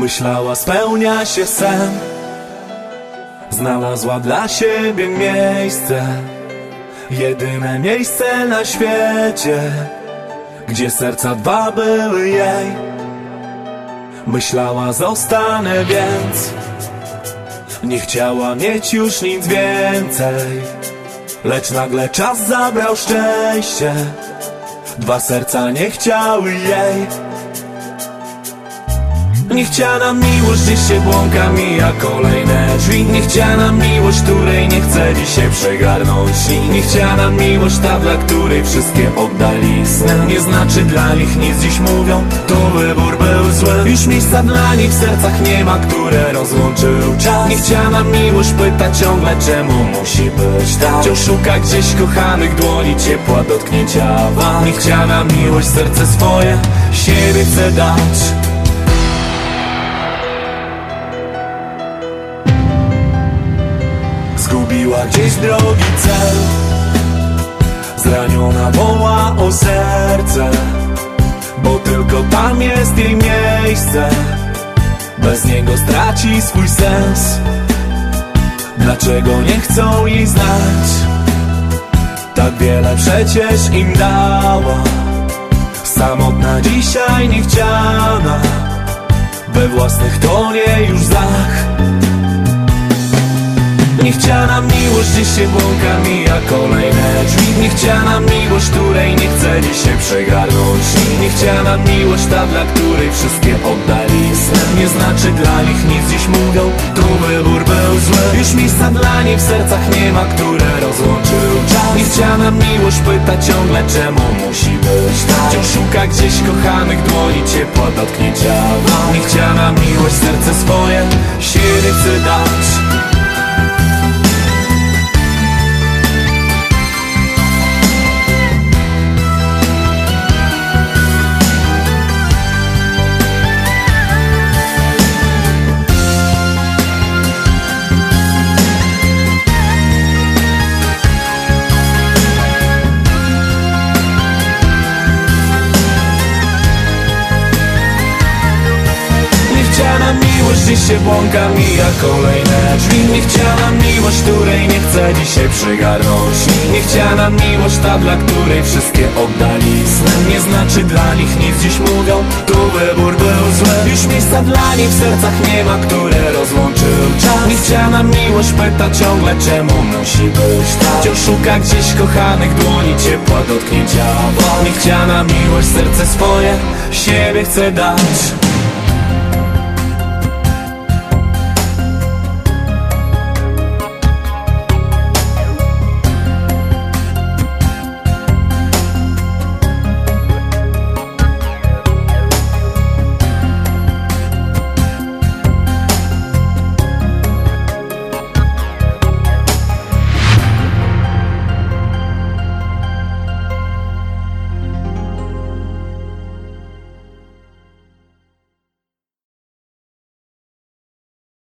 Myślała spełnia się sen. Znalazła dla siebie miejsce Jedyne miejsce na świecie Gdzie serca dwa były jej. Myślała zostanę więc. Nie chciała mieć już nic więcej Lecz nagle czas zabrał szczęście. Dwa serca nie chciały jej Niechciana miłość gdzieś się błąka, mija kolejne drzwi. Niechciana miłość, której nie chce dzisiaj przegarnąć. Niechciana miłość, ta dla której wszystkie oddali sny. Nie znaczy dla nich nic dziś mówią, to wybór był zły. Już miejsca dla nich w sercach nie ma, które rozłączył czas. Niechciana miłość pyta ciągle czemu musi być tak. Wciąż szuka gdzieś kochanych dłoni, ciepła dotknięcia wam. Niechciana miłość, serce swoje, siebie chce dać Zgubiła gdzieś drogi cel. Zraniona woła o serce Bo tylko tam jest jej miejsce. Bez niego straci swój sens. Dlaczego nie chcą jej znać? Tak wiele przecież im dała. Samotna dzisiaj niechciana. We własnych tonie już zach Niechciana miłość gdzieś się błąka, mija kolejne drzwi. Niechciana miłość, której nie chce dzisiaj przegarnąć. Niechciana miłość, ta dla której wszystkie oddali sen Nie znaczy dla nich nic dziś mówią, tu wybór był zły. Już miejsca dla niej w sercach nie ma, które rozłączył czas. Niechciana miłość pyta ciągle czemu musi być tak. Wciąż szuka gdzieś kochanych dłoni, ciepła dotknięcia Niechciana miłość, serce swoje, gdzieś się błąka, mija kolejne drzwi. Niechciana miłość, której nie chce dzisiaj przygarnąć. Niechciana miłość, ta dla której wszystkie oddali. Snem Nie znaczy dla nich nic. Dziś mówią, tu wybór był zły. Już miejsca dla nich w sercach nie ma, które rozłączył czas. Niechciana miłość pyta ciągle czemu musi być tak. Wciąż szuka gdzieś kochanych dłoni, ciepła dotknięcia. Niechciana miłość, serce swoje, siebie chce dać